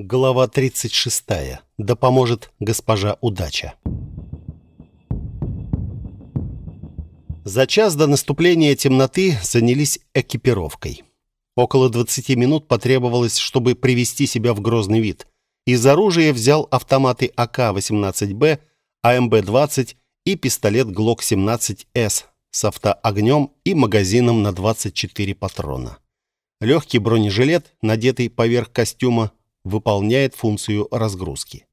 Глава 36. Да поможет госпожа удача. За час до наступления темноты занялись экипировкой. Около 20 минут потребовалось, чтобы привести себя в грозный вид. Из оружия взял автоматы АК-18Б, АМБ-20 и пистолет ГЛОК-17С с автоогнем и магазином на 24 патрона. Легкий бронежилет, надетый поверх костюма, выполняет функцию разгрузки.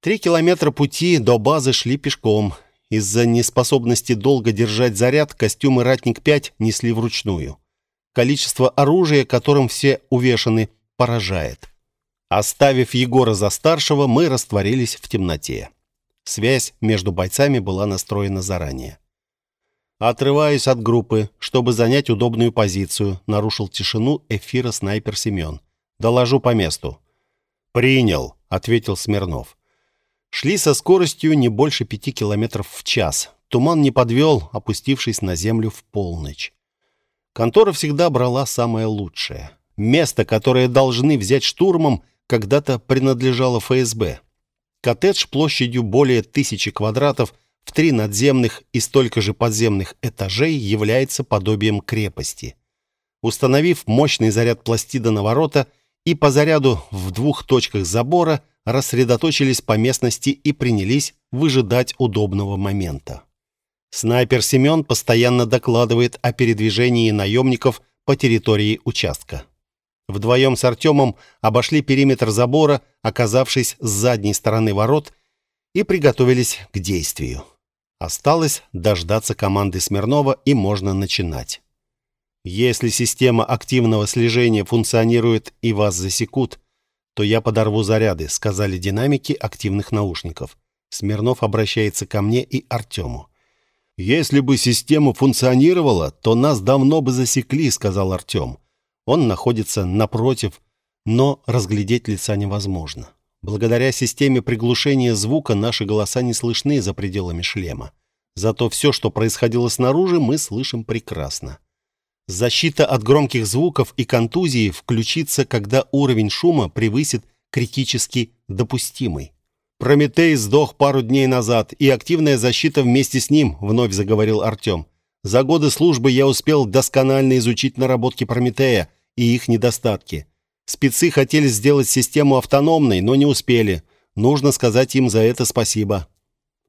Три километра пути до базы шли пешком. Из-за неспособности долго держать заряд, костюмы «Ратник-5» несли вручную. Количество оружия, которым все увешаны, поражает. Оставив Егора за старшего, мы растворились в темноте. Связь между бойцами была настроена заранее. Отрываюсь от группы, чтобы занять удобную позицию, нарушил тишину эфира снайпер Семен. Доложу по месту. Принял, ответил Смирнов. Шли со скоростью не больше пяти километров в час. Туман не подвел, опустившись на землю в полночь. Контора всегда брала самое лучшее. Место, которое должны взять штурмом, когда-то принадлежало ФСБ. Коттедж площадью более тысячи квадратов в три надземных и столько же подземных этажей является подобием крепости. Установив мощный заряд пластида на ворота, и по заряду в двух точках забора рассредоточились по местности и принялись выжидать удобного момента. Снайпер Семен постоянно докладывает о передвижении наемников по территории участка. Вдвоем с Артемом обошли периметр забора, оказавшись с задней стороны ворот, и приготовились к действию. Осталось дождаться команды Смирнова, и можно начинать. Если система активного слежения функционирует и вас засекут, то я подорву заряды, сказали динамики активных наушников. Смирнов обращается ко мне и Артему. Если бы система функционировала, то нас давно бы засекли, сказал Артем. Он находится напротив, но разглядеть лица невозможно. Благодаря системе приглушения звука наши голоса не слышны за пределами шлема. Зато все, что происходило снаружи, мы слышим прекрасно. Защита от громких звуков и контузии включится, когда уровень шума превысит критически допустимый. Прометей сдох пару дней назад, и активная защита вместе с ним, вновь заговорил Артем. За годы службы я успел досконально изучить наработки Прометея и их недостатки. Спецы хотели сделать систему автономной, но не успели. Нужно сказать им за это спасибо.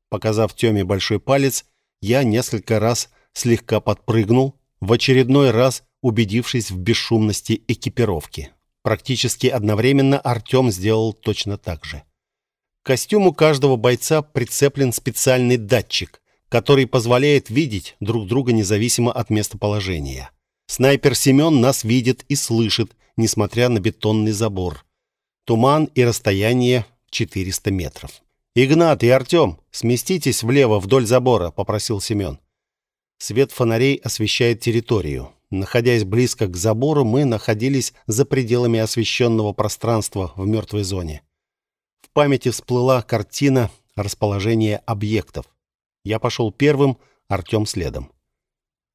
Показав Тёме большой палец, я несколько раз слегка подпрыгнул, в очередной раз убедившись в бесшумности экипировки. Практически одновременно Артем сделал точно так же. К костюму каждого бойца прицеплен специальный датчик, который позволяет видеть друг друга независимо от местоположения. Снайпер Семен нас видит и слышит, несмотря на бетонный забор. Туман и расстояние 400 метров. «Игнат и Артем, сместитесь влево вдоль забора», — попросил Семен. Свет фонарей освещает территорию. Находясь близко к забору, мы находились за пределами освещенного пространства в мертвой зоне. В памяти всплыла картина расположения объектов. Я пошел первым, Артем следом.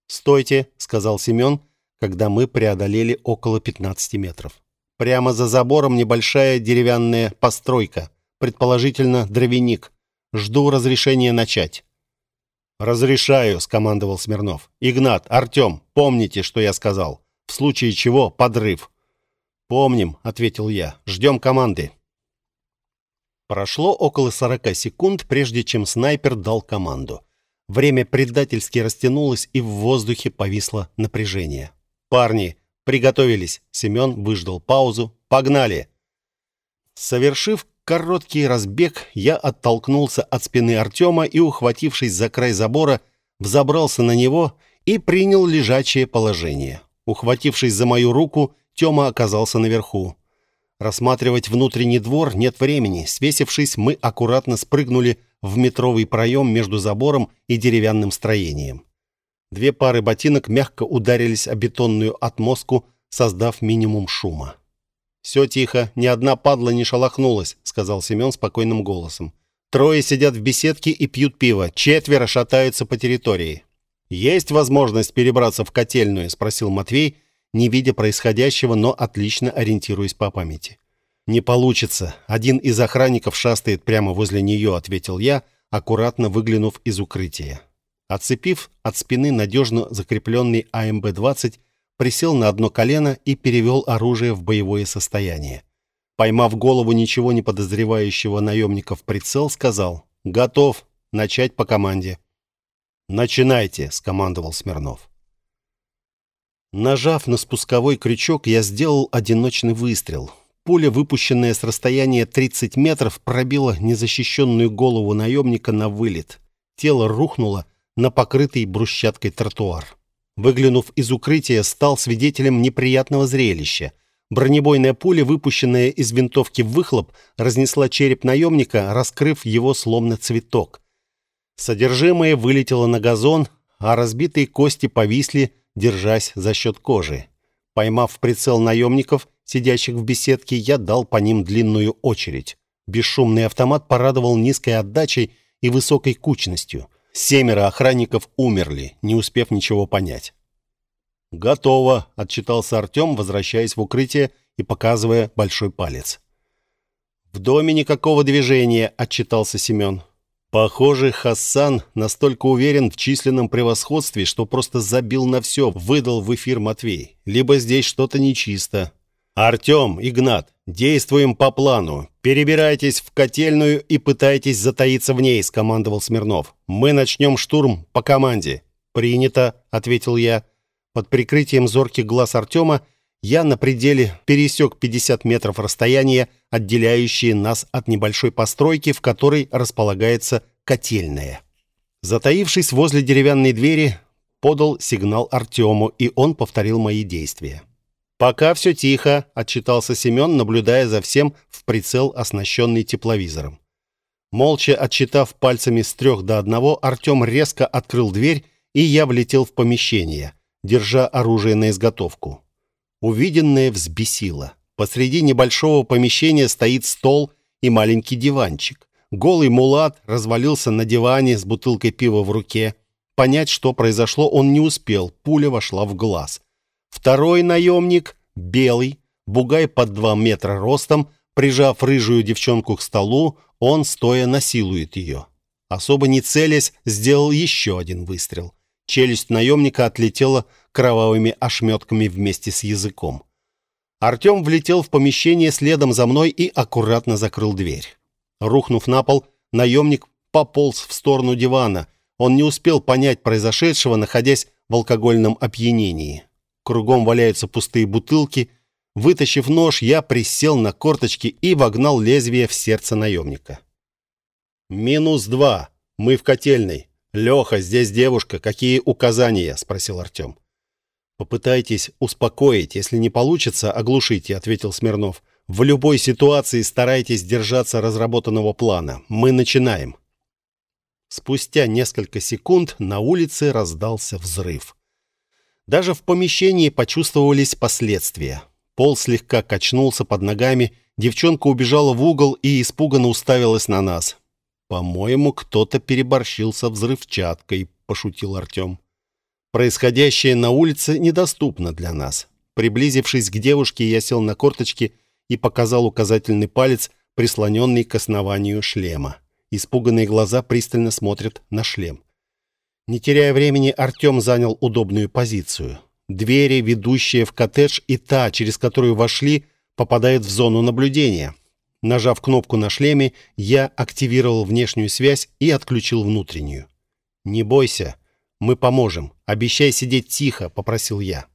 «Стойте», — сказал Семен, когда мы преодолели около 15 метров. Прямо за забором небольшая деревянная постройка, предположительно дровяник. Жду разрешения начать. «Разрешаю», — скомандовал Смирнов. «Игнат, Артем, помните, что я сказал. В случае чего подрыв». «Помним», — ответил я. «Ждем команды». Прошло около 40 секунд, прежде чем снайпер дал команду. Время предательски растянулось, и в воздухе повисло напряжение. «Парни, приготовились!» Семен выждал паузу. «Погнали!» Совершив короткий разбег, я оттолкнулся от спины Артема и, ухватившись за край забора, взобрался на него и принял лежачее положение. Ухватившись за мою руку, Тёма оказался наверху. Рассматривать внутренний двор нет времени. Свесившись, мы аккуратно спрыгнули в метровый проем между забором и деревянным строением. Две пары ботинок мягко ударились о бетонную отмостку, создав минимум шума. «Все тихо, ни одна падла не шелохнулась», — сказал Семен спокойным голосом. «Трое сидят в беседке и пьют пиво, четверо шатаются по территории». «Есть возможность перебраться в котельную?» — спросил Матвей, не видя происходящего, но отлично ориентируясь по памяти. «Не получится. Один из охранников шастает прямо возле нее», — ответил я, аккуратно выглянув из укрытия. Отцепив от спины надежно закрепленный АМБ-20, присел на одно колено и перевел оружие в боевое состояние. Поймав голову ничего не подозревающего наемника в прицел, сказал «Готов. Начать по команде». «Начинайте», — скомандовал Смирнов. Нажав на спусковой крючок, я сделал одиночный выстрел — Пуля, выпущенная с расстояния 30 метров, пробила незащищенную голову наемника на вылет. Тело рухнуло на покрытый брусчаткой тротуар. Выглянув из укрытия, стал свидетелем неприятного зрелища. Бронебойная пуля, выпущенная из винтовки в выхлоп, разнесла череп наемника, раскрыв его словно цветок. Содержимое вылетело на газон, а разбитые кости повисли, держась за счет кожи. Поймав прицел наемников, сидящих в беседке, я дал по ним длинную очередь. Бесшумный автомат порадовал низкой отдачей и высокой кучностью. Семеро охранников умерли, не успев ничего понять. «Готово», — отчитался Артем, возвращаясь в укрытие и показывая большой палец. «В доме никакого движения», — отчитался Семен. Похоже, Хассан настолько уверен в численном превосходстве, что просто забил на все, выдал в эфир Матвей. Либо здесь что-то нечисто. «Артем, Игнат, действуем по плану. Перебирайтесь в котельную и пытайтесь затаиться в ней», — скомандовал Смирнов. «Мы начнем штурм по команде». «Принято», — ответил я. Под прикрытием зорких глаз Артема я на пределе пересек 50 метров расстояния, отделяющие нас от небольшой постройки, в которой располагается котельная. Затаившись возле деревянной двери, подал сигнал Артему, и он повторил мои действия. «Пока все тихо», — отчитался Семен, наблюдая за всем в прицел, оснащенный тепловизором. Молча отчитав пальцами с трех до одного, Артем резко открыл дверь, и я влетел в помещение, держа оружие на изготовку. Увиденное взбесило. Посреди небольшого помещения стоит стол и маленький диванчик. Голый мулат развалился на диване с бутылкой пива в руке. Понять, что произошло, он не успел, пуля вошла в глаз. Второй наемник, белый, бугай под два метра ростом, прижав рыжую девчонку к столу, он, стоя, насилует ее. Особо не целясь, сделал еще один выстрел. Челюсть наемника отлетела кровавыми ошметками вместе с языком. Артем влетел в помещение следом за мной и аккуратно закрыл дверь. Рухнув на пол, наемник пополз в сторону дивана. Он не успел понять произошедшего, находясь в алкогольном опьянении. Кругом валяются пустые бутылки. Вытащив нож, я присел на корточки и вогнал лезвие в сердце наемника. «Минус два. Мы в котельной. Леха, здесь девушка. Какие указания?» — спросил Артем. «Попытайтесь успокоить. Если не получится, оглушите», — ответил Смирнов. «В любой ситуации старайтесь держаться разработанного плана. Мы начинаем». Спустя несколько секунд на улице раздался взрыв. Даже в помещении почувствовались последствия. Пол слегка качнулся под ногами, девчонка убежала в угол и испуганно уставилась на нас. «По-моему, кто-то переборщил со взрывчаткой», — пошутил Артем. «Происходящее на улице недоступно для нас». Приблизившись к девушке, я сел на корточки и показал указательный палец, прислоненный к основанию шлема. Испуганные глаза пристально смотрят на шлем. Не теряя времени, Артем занял удобную позицию. Двери, ведущие в коттедж, и та, через которую вошли, попадают в зону наблюдения. Нажав кнопку на шлеме, я активировал внешнюю связь и отключил внутреннюю. «Не бойся, мы поможем. Обещай сидеть тихо», — попросил я.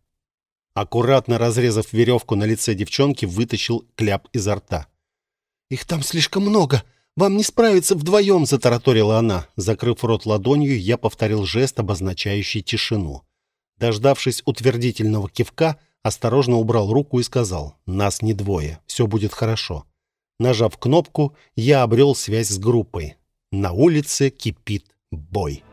Аккуратно разрезав веревку на лице девчонки, вытащил кляп изо рта. «Их там слишком много. «Вам не справиться вдвоем», — затараторила она. Закрыв рот ладонью, я повторил жест, обозначающий тишину. Дождавшись утвердительного кивка, осторожно убрал руку и сказал «Нас не двое, все будет хорошо». Нажав кнопку, я обрел связь с группой. На улице кипит бой.